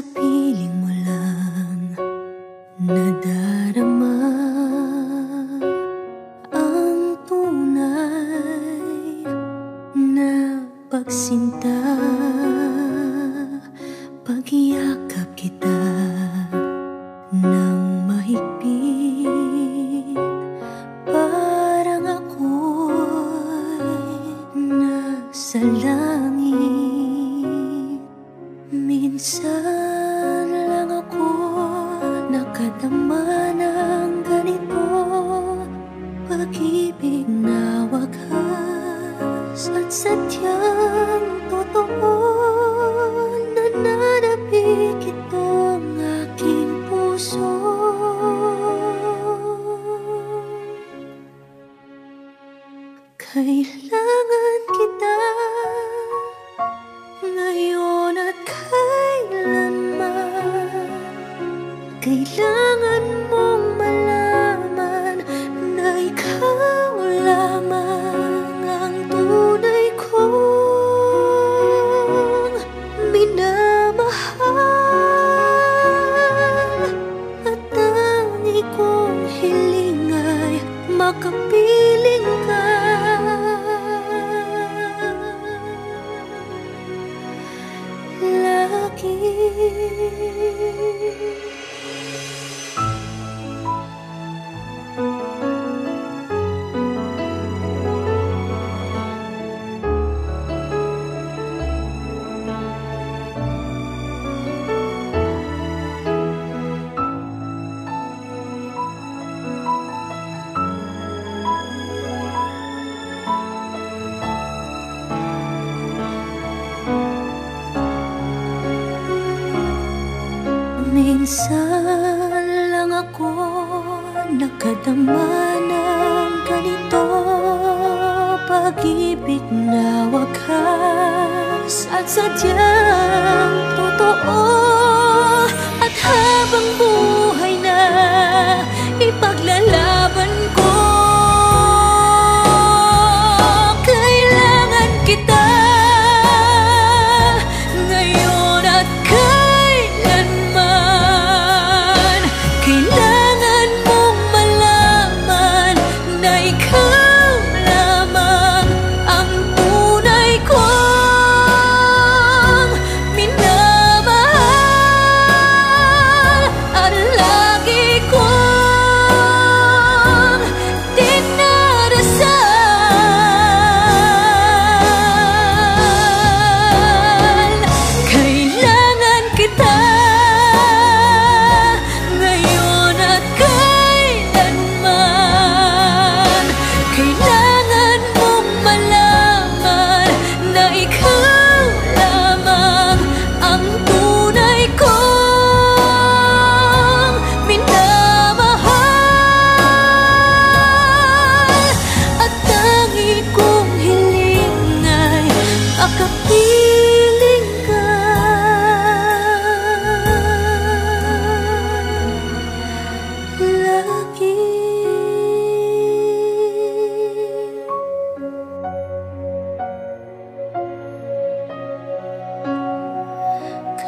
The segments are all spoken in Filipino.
piling mo lang nadarama ang tunay na pagsinta. Pagyakap kita ng mahigpit. Parang ako'y nasa langit. Minsan nakadama ng ganito Pag-ibig na wagas at sadyang totoo Nananapik itong aking puso. Kailangan Kailangan mong malaman na ikaw lamang ang tunay kong minamahal. At tangi kong hiling ay makapiling ka. Lagi Minsan lang ako nakadama ng ganito Pag-ibig na wakas. At sadyang totoo At habang buhay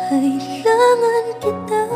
Kailangan kita.